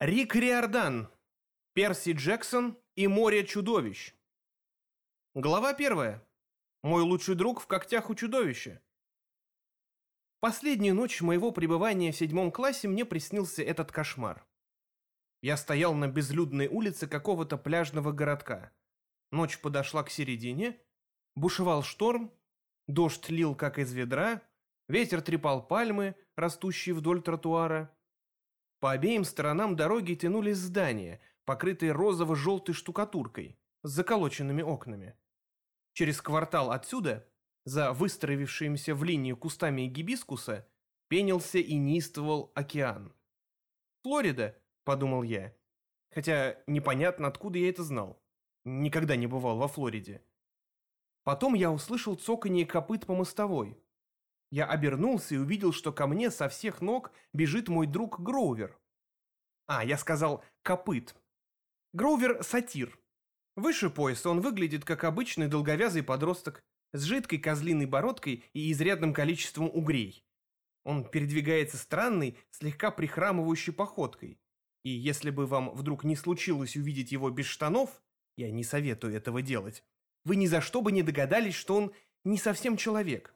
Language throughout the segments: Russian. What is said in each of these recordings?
Рик Риордан, Перси Джексон и море чудовищ. Глава первая. Мой лучший друг в когтях у чудовища. Последнюю ночь моего пребывания в седьмом классе мне приснился этот кошмар. Я стоял на безлюдной улице какого-то пляжного городка. Ночь подошла к середине, бушевал шторм, дождь лил как из ведра, ветер трепал пальмы, растущие вдоль тротуара, по обеим сторонам дороги тянулись здания, покрытые розово-желтой штукатуркой, с заколоченными окнами. Через квартал отсюда, за выстроившимися в линию кустами гибискуса, пенился и неистовал океан. «Флорида», — подумал я. Хотя непонятно, откуда я это знал. Никогда не бывал во Флориде. Потом я услышал цоканье копыт по мостовой. Я обернулся и увидел, что ко мне со всех ног бежит мой друг Гроувер. А, я сказал «копыт». Гроувер – сатир. Выше пояса он выглядит как обычный долговязый подросток с жидкой козлиной бородкой и изрядным количеством угрей. Он передвигается странной, слегка прихрамывающей походкой. И если бы вам вдруг не случилось увидеть его без штанов, я не советую этого делать, вы ни за что бы не догадались, что он не совсем человек.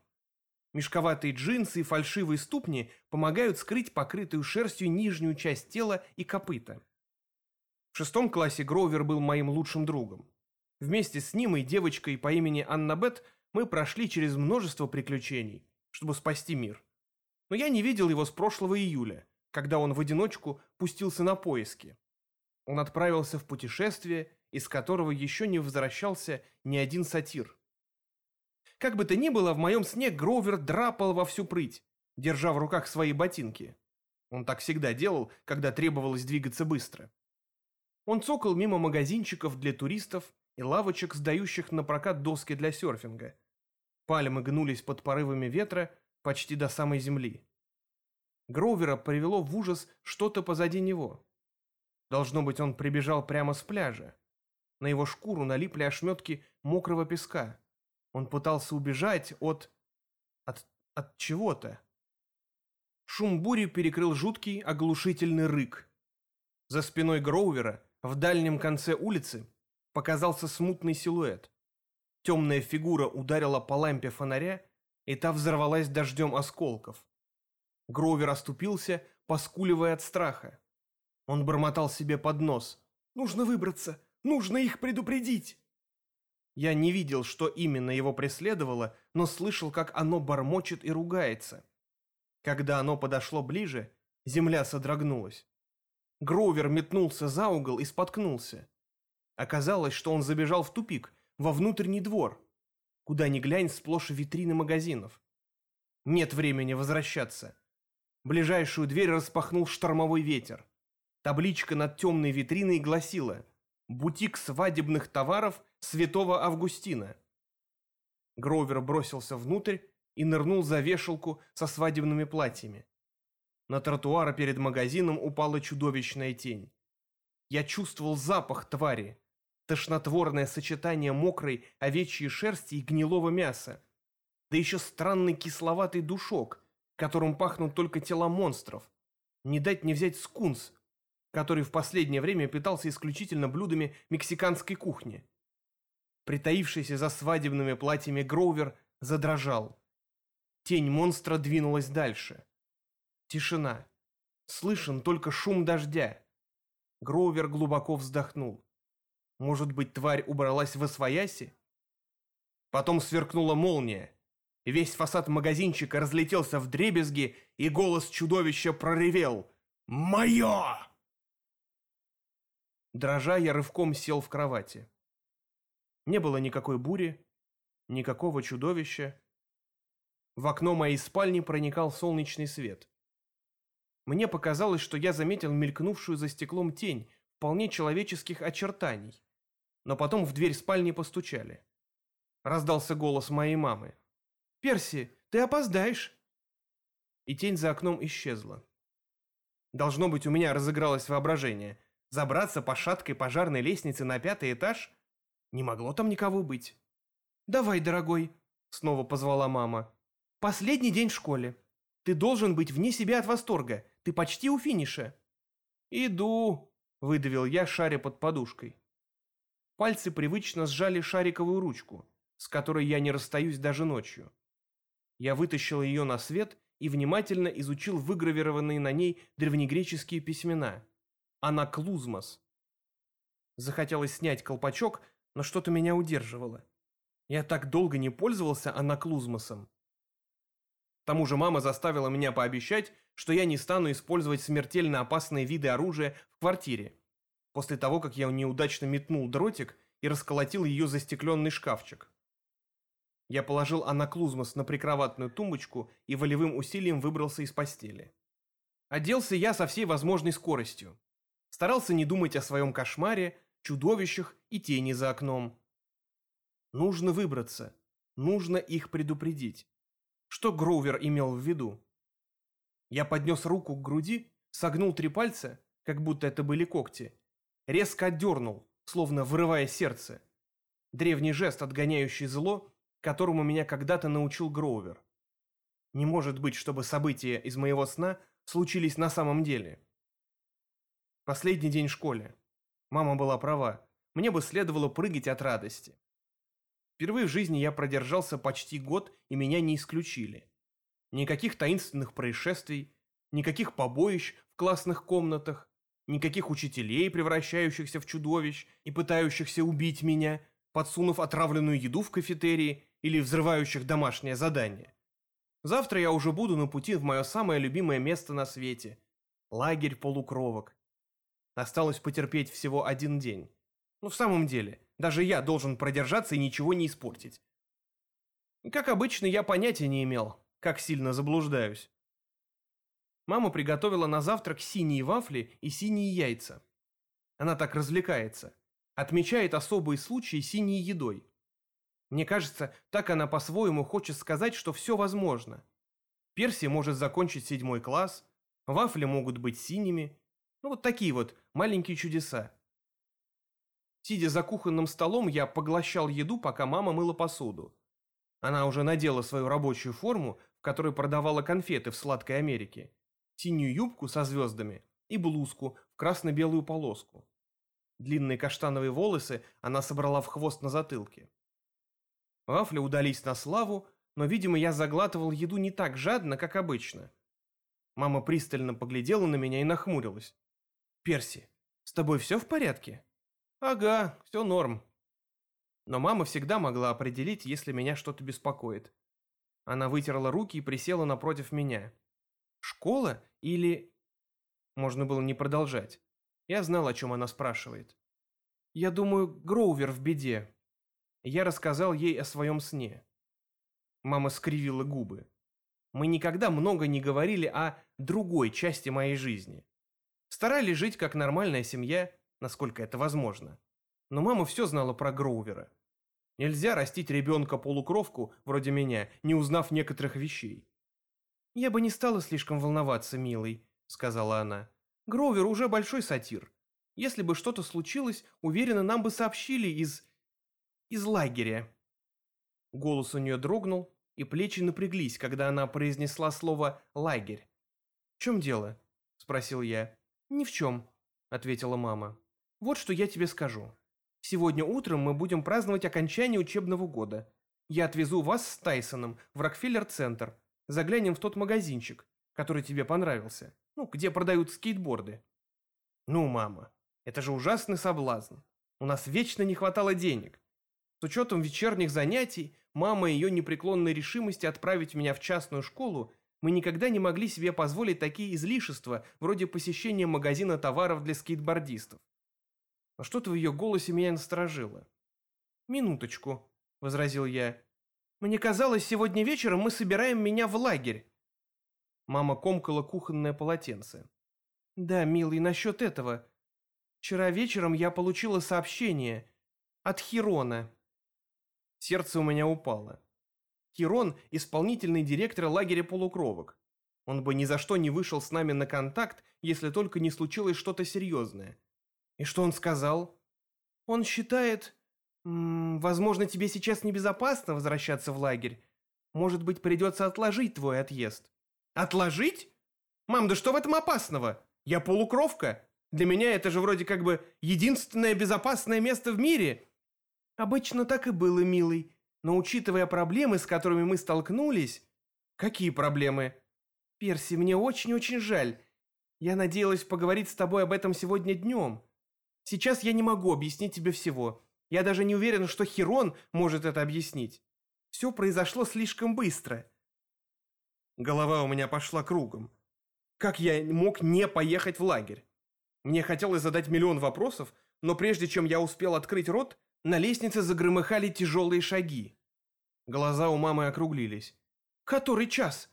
Мешковатые джинсы и фальшивые ступни помогают скрыть покрытую шерстью нижнюю часть тела и копыта. В шестом классе Гроувер был моим лучшим другом. Вместе с ним и девочкой по имени Анна Бет мы прошли через множество приключений, чтобы спасти мир. Но я не видел его с прошлого июля, когда он в одиночку пустился на поиски. Он отправился в путешествие, из которого еще не возвращался ни один сатир. Как бы то ни было, в моем сне Гроувер драпал во всю прыть, держа в руках свои ботинки. Он так всегда делал, когда требовалось двигаться быстро. Он цокал мимо магазинчиков для туристов и лавочек, сдающих на прокат доски для серфинга. Пальмы гнулись под порывами ветра почти до самой земли. Гроувера привело в ужас что-то позади него. Должно быть, он прибежал прямо с пляжа. На его шкуру налипли ошметки мокрого песка. Он пытался убежать от... от... от чего-то. Шум бури перекрыл жуткий, оглушительный рык. За спиной Гроувера, в дальнем конце улицы, показался смутный силуэт. Темная фигура ударила по лампе фонаря, и та взорвалась дождем осколков. Гроувер оступился, поскуливая от страха. Он бормотал себе под нос. «Нужно выбраться! Нужно их предупредить!» Я не видел, что именно его преследовало, но слышал, как оно бормочет и ругается. Когда оно подошло ближе, земля содрогнулась. Гроувер метнулся за угол и споткнулся. Оказалось, что он забежал в тупик, во внутренний двор. Куда ни глянь, сплошь витрины магазинов. Нет времени возвращаться. Ближайшую дверь распахнул штормовой ветер. Табличка над темной витриной гласила «Бутик свадебных товаров святого Августина. Гроувер бросился внутрь и нырнул за вешалку со свадебными платьями. На тротуар перед магазином упала чудовищная тень. Я чувствовал запах твари, тошнотворное сочетание мокрой овечьей шерсти и гнилого мяса, да еще странный кисловатый душок, которым пахнут только тела монстров. Не дать не взять скунс, который в последнее время питался исключительно блюдами мексиканской кухни. Притаившийся за свадебными платьями Гроувер задрожал. Тень монстра двинулась дальше. Тишина. Слышен только шум дождя. Гроувер глубоко вздохнул. Может быть, тварь убралась в освояси? Потом сверкнула молния. Весь фасад магазинчика разлетелся в дребезги, и голос чудовища проревел «Мое!». Дрожа, я рывком сел в кровати. Не было никакой бури, никакого чудовища. В окно моей спальни проникал солнечный свет. Мне показалось, что я заметил мелькнувшую за стеклом тень вполне человеческих очертаний. Но потом в дверь спальни постучали. Раздался голос моей мамы. «Перси, ты опоздаешь!» И тень за окном исчезла. Должно быть, у меня разыгралось воображение. Забраться по шаткой пожарной лестнице на пятый этаж не могло там никого быть. «Давай, дорогой», — снова позвала мама. «Последний день в школе. Ты должен быть вне себя от восторга. Ты почти у финиша». «Иду», — выдавил я, шаря под подушкой. Пальцы привычно сжали шариковую ручку, с которой я не расстаюсь даже ночью. Я вытащил ее на свет и внимательно изучил выгравированные на ней древнегреческие письмена. Анаклузмос. Захотелось снять колпачок, но что-то меня удерживало. Я так долго не пользовался анаклузмосом. К тому же мама заставила меня пообещать, что я не стану использовать смертельно опасные виды оружия в квартире, после того, как я неудачно метнул дротик и расколотил ее застекленный шкафчик. Я положил анаклузмос на прикроватную тумбочку и волевым усилием выбрался из постели. Оделся я со всей возможной скоростью. Старался не думать о своем кошмаре, чудовищах и тени за окном. Нужно выбраться. Нужно их предупредить. Что Гроувер имел в виду? Я поднес руку к груди, согнул три пальца, как будто это были когти, резко отдернул, словно вырывая сердце. Древний жест, отгоняющий зло, которому меня когда-то научил Гроувер. Не может быть, чтобы события из моего сна случились на самом деле. Последний день в школе. Мама была права. Мне бы следовало прыгать от радости. Впервые в жизни я продержался почти год, и меня не исключили. Никаких таинственных происшествий, никаких побоищ в классных комнатах, никаких учителей, превращающихся в чудовищ и пытающихся убить меня, подсунув отравленную еду в кафетерии или взрывающих домашнее задание. Завтра я уже буду на пути в мое самое любимое место на свете – лагерь полукровок. Осталось потерпеть всего один день. Ну, в самом деле, даже я должен продержаться и ничего не испортить. Как обычно, я понятия не имел, как сильно заблуждаюсь. Мама приготовила на завтрак синие вафли и синие яйца. Она так развлекается. Отмечает особые случаи синей едой. Мне кажется, так она по-своему хочет сказать, что все возможно. Перси может закончить седьмой класс, вафли могут быть синими. Ну вот такие вот маленькие чудеса. Сидя за кухонным столом, я поглощал еду, пока мама мыла посуду. Она уже надела свою рабочую форму, в которой продавала конфеты в сладкой Америке, синюю юбку со звездами и блузку в красно-белую полоску. Длинные каштановые волосы она собрала в хвост на затылке. Вафли удались на славу, но, видимо, я заглатывал еду не так жадно, как обычно. Мама пристально поглядела на меня и нахмурилась. «Перси, с тобой все в порядке?» «Ага, все норм». Но мама всегда могла определить, если меня что-то беспокоит. Она вытерла руки и присела напротив меня. «Школа или...» Можно было не продолжать. Я знал, о чем она спрашивает. «Я думаю, Гроувер в беде», я рассказал ей о своем сне. Мама скривила губы. Мы никогда много не говорили о другой части моей жизни. Старались жить как нормальная семья, насколько это возможно. Но мама все знала про Гроувера. Нельзя растить ребенка-полукровку, вроде меня, не узнав некоторых вещей. «Я бы не стала слишком волноваться, милый», — сказала она. «Гроувер уже большой сатир. Если бы что-то случилось, уверена, нам бы сообщили из из лагеря». Голос у нее дрогнул, и плечи напряглись, когда она произнесла слово «лагерь». «В чем дело?» – спросил я. «Ни в чем», – ответила мама. «Вот что я тебе скажу. Сегодня утром мы будем праздновать окончание учебного года. Я отвезу вас с Тайсоном в Рокфеллер-центр. Заглянем в тот магазинчик, который тебе понравился, ну, где продают скейтборды». «Ну, мама, это же ужасный соблазн. У нас вечно не хватало денег. С учетом вечерних занятий, мама и ее непреклонной решимости отправить меня в частную школу, мы никогда не могли себе позволить такие излишества, вроде посещения магазина товаров для скейтбордистов. Но что-то в ее голосе меня насторожило. «Минуточку», — возразил я. «Мне казалось, сегодня вечером мы собираем меня в лагерь». Мама комкала кухонное полотенце. «Да, милый, насчет этого. Вчера вечером я получила сообщение от Хирона. Сердце у меня упало. Хирон – исполнительный директор лагеря полукровок. Он бы ни за что не вышел с нами на контакт, если только не случилось что-то серьезное. И что он сказал? Он считает... М -м, возможно, тебе сейчас небезопасно возвращаться в лагерь. Может быть, придется отложить твой отъезд. Отложить? Мам, да что в этом опасного? Я полукровка. Для меня это же вроде как бы единственное безопасное место в мире. Обычно так и было, милый. Но учитывая проблемы, с которыми мы столкнулись... Какие проблемы? Перси, мне очень-очень жаль. Я надеялась поговорить с тобой об этом сегодня днем. Сейчас я не могу объяснить тебе всего. Я даже не уверен, что Херон может это объяснить. Все произошло слишком быстро. Голова у меня пошла кругом. Как я мог не поехать в лагерь? Мне хотелось задать миллион вопросов, но прежде чем я успел открыть рот, на лестнице загромыхали тяжелые шаги. Глаза у мамы округлились. «Который час?»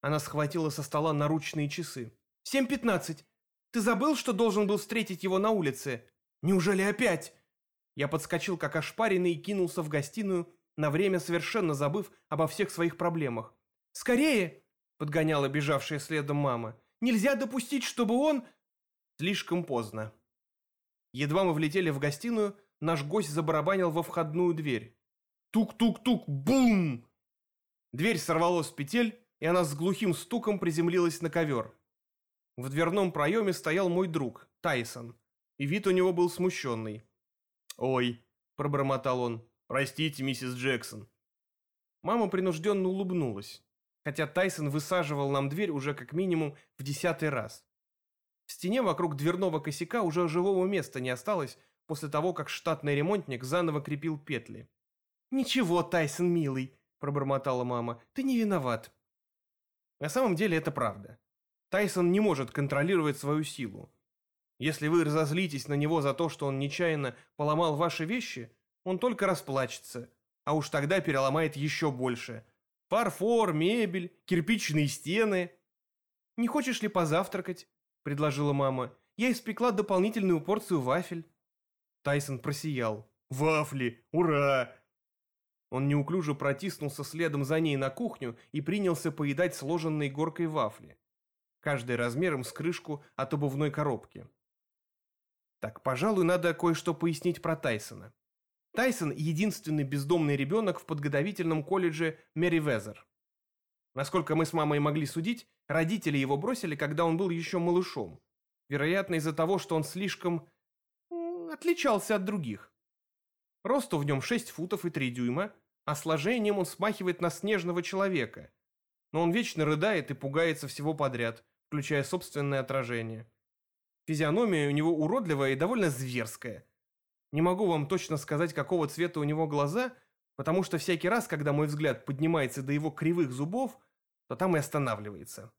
Она схватила со стола наручные часы. «Семь пятнадцать. Ты забыл, что должен был встретить его на улице? Неужели опять?» Я подскочил как ошпаренный и кинулся в гостиную, на время совершенно забыв обо всех своих проблемах. «Скорее!» — подгоняла бежавшая следом мама. «Нельзя допустить, чтобы он...» Слишком поздно. Едва мы влетели в гостиную, наш гость забарабанил во входную дверь. Тук-тук-тук, бум! Дверь сорвалась с петель, и она с глухим стуком приземлилась на ковер. В дверном проеме стоял мой друг, Тайсон, и вид у него был смущенный. «Ой», — пробормотал он, — «простите, миссис Джексон». Мама принужденно улыбнулась, хотя Тайсон высаживал нам дверь уже как минимум в десятый раз. В стене вокруг дверного косяка уже живого места не осталось после того, как штатный ремонтник заново крепил петли. «Ничего, Тайсон, милый», — пробормотала мама, — «ты не виноват». На самом деле это правда. Тайсон не может контролировать свою силу. Если вы разозлитесь на него за то, что он нечаянно поломал ваши вещи, он только расплачется, а уж тогда переломает еще больше. Фарфор, мебель, кирпичные стены. Не хочешь ли позавтракать? — предложила мама. «Я испекла дополнительную порцию вафель». Тайсон просиял. «Вафли! Ура!» Он неуклюже протиснулся следом за ней на кухню и принялся поедать сложенной горкой вафли. Каждый размером с крышку от обувной коробки. Так, пожалуй, надо кое-что пояснить про Тайсона. Тайсон – единственный бездомный ребенок в подготовительном колледже Мэри Везер. Насколько мы с мамой могли судить, родители его бросили, когда он был еще малышом. Вероятно, из-за того, что он слишком... отличался от других. Росту в нем 6 футов и 3 дюйма, а сложением он смахивает на снежного человека. Но он вечно рыдает и пугается всего подряд, включая собственное отражение. Физиономия у него уродливая и довольно зверская. Не могу вам точно сказать, какого цвета у него глаза – потому что всякий раз, когда мой взгляд поднимается до его кривых зубов, то там и останавливается.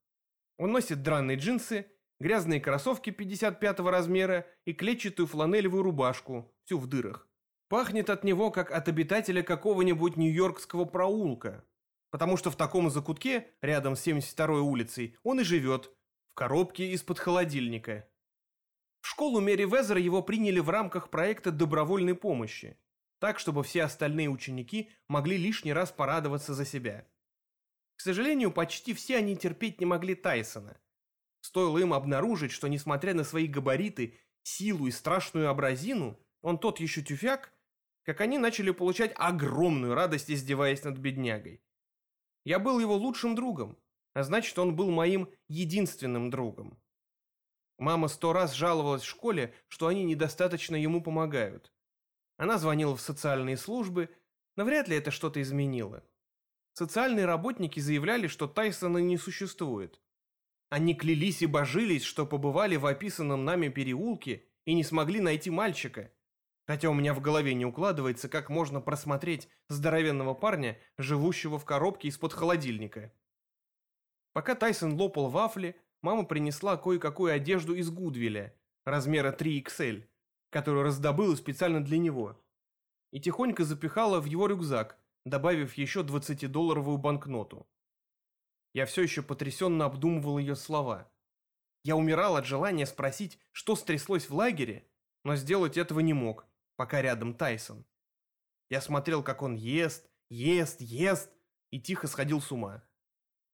Он носит драные джинсы, грязные кроссовки 55 размера и клетчатую фланелевую рубашку, всю в дырах. Пахнет от него, как от обитателя какого-нибудь нью-йоркского проулка, потому что в таком закутке, рядом с 72-й улицей, он и живет, в коробке из-под холодильника. В школу Мэри Везера его приняли в рамках проекта добровольной помощи так, чтобы все остальные ученики могли лишний раз порадоваться за себя. К сожалению, почти все они терпеть не могли Тайсона. Стоило им обнаружить, что, несмотря на свои габариты, силу и страшную абразину, он тот еще тюфяк, как они начали получать огромную радость, издеваясь над беднягой. Я был его лучшим другом, а значит, он был моим единственным другом. Мама сто раз жаловалась в школе, что они недостаточно ему помогают. Она звонила в социальные службы, но вряд ли это что-то изменило. Социальные работники заявляли, что Тайсона не существует. Они клялись и божились, что побывали в описанном нами переулке и не смогли найти мальчика. Хотя у меня в голове не укладывается, как можно просмотреть здоровенного парня, живущего в коробке из-под холодильника. Пока Тайсон лопал вафли, мама принесла кое-какую одежду из Гудвилля, размера 3XL которую раздобыла специально для него, и тихонько запихала в его рюкзак, добавив еще 20-долларовую банкноту. Я все еще потрясенно обдумывал ее слова. Я умирал от желания спросить, что стряслось в лагере, но сделать этого не мог, пока рядом Тайсон. Я смотрел, как он ест, ест, ест, и тихо сходил с ума.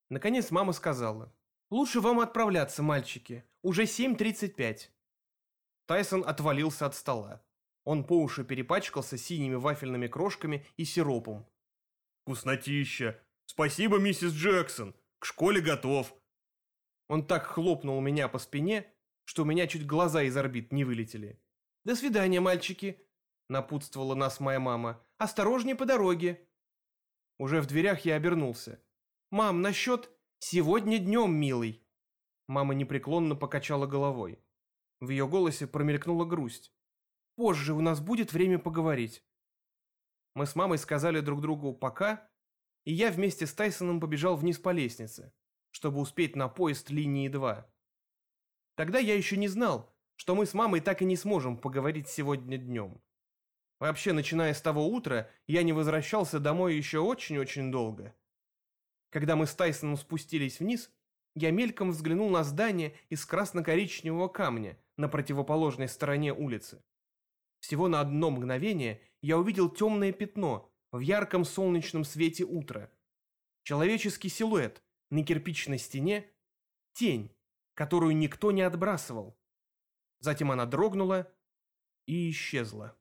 Наконец мама сказала, «Лучше вам отправляться, мальчики, уже 7.35». Тайсон отвалился от стола. Он по уши перепачкался синими вафельными крошками и сиропом. «Вкуснотища! Спасибо, миссис Джексон! К школе готов!» Он так хлопнул меня по спине, что у меня чуть глаза из орбит не вылетели. «До свидания, мальчики!» — напутствовала нас моя мама. «Осторожнее по дороге!» Уже в дверях я обернулся. «Мам, насчет сегодня днем, милый!» Мама непреклонно покачала головой. В ее голосе промелькнула грусть. «Позже у нас будет время поговорить». Мы с мамой сказали друг другу «пока», и я вместе с Тайсоном побежал вниз по лестнице, чтобы успеть на поезд линии 2. Тогда я еще не знал, что мы с мамой так и не сможем поговорить сегодня днем. Вообще, начиная с того утра, я не возвращался домой еще очень-очень долго. Когда мы с Тайсоном спустились вниз, я мельком взглянул на здание из красно-коричневого камня на противоположной стороне улицы. Всего на одно мгновение я увидел темное пятно в ярком солнечном свете утра. Человеческий силуэт на кирпичной стене, тень, которую никто не отбрасывал. Затем она дрогнула и исчезла.